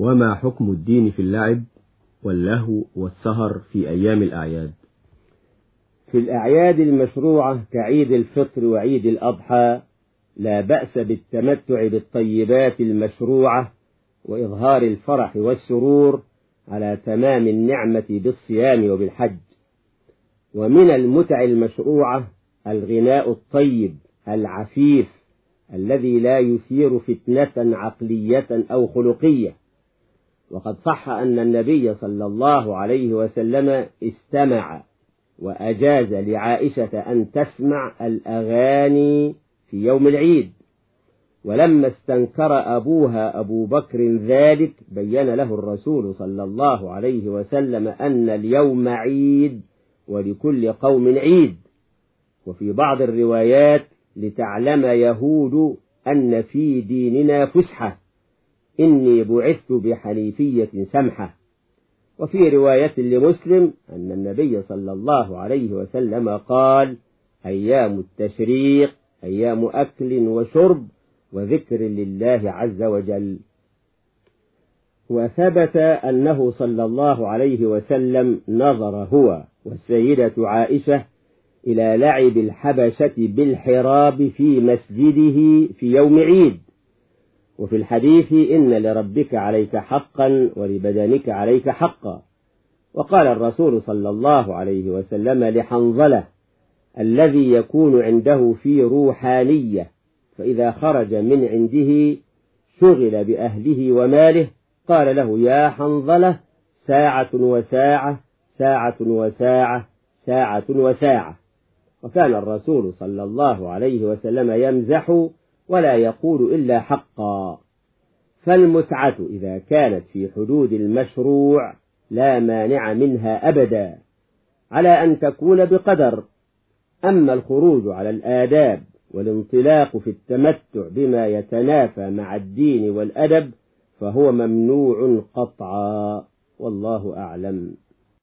وما حكم الدين في اللعب واللهو والسهر في أيام الأعياد؟ في الأعياد المشروعة كعيد الفطر وعيد الأضحى لا بأس بالتمتع بالطيبات المشروعة وإظهار الفرح والسرور على تمام النعمة بالصيام وبالحج. ومن المتع المشروعة الغناء الطيب العفيف الذي لا يثير فتنة عقلية أو خلقية. وقد صح أن النبي صلى الله عليه وسلم استمع وأجاز لعائشة أن تسمع الأغاني في يوم العيد. ولما استنكر أبوها أبو بكر ذلك بين له الرسول صلى الله عليه وسلم أن اليوم عيد ولكل قوم عيد. وفي بعض الروايات لتعلم يهود أن في ديننا فسحة. إني بعثت بحنيفية سمحة. وفي رواية لمسلم أن النبي صلى الله عليه وسلم قال أيام التشريق أيام أكل وشرب وذكر لله عز وجل. وثبت أنه صلى الله عليه وسلم نظر هو والسيدة عائشة إلى لعب الحبشة بالحراب في مسجده في يوم عيد. وفي الحديث إن لربك عليك حقا ولبدنك عليك حقا. وقال الرسول صلى الله عليه وسلم لحنظلة الذي يكون عنده في روحانية فإذا خرج من عنده شغل بأهله وماله قال له يا حنظلة ساعة وساعة ساعة وساعة ساعة وساعة. وكان الرسول صلى الله عليه وسلم يمزح ولا يقول إلا حقا. فالمتعة إذا كانت في حدود المشروع لا مانع منها أبدا على أن تكون بقدر. أما الخروج على الآداب والانطلاق في التمتع بما يتنافى مع الدين والأدب فهو ممنوع قطعا. والله أعلم.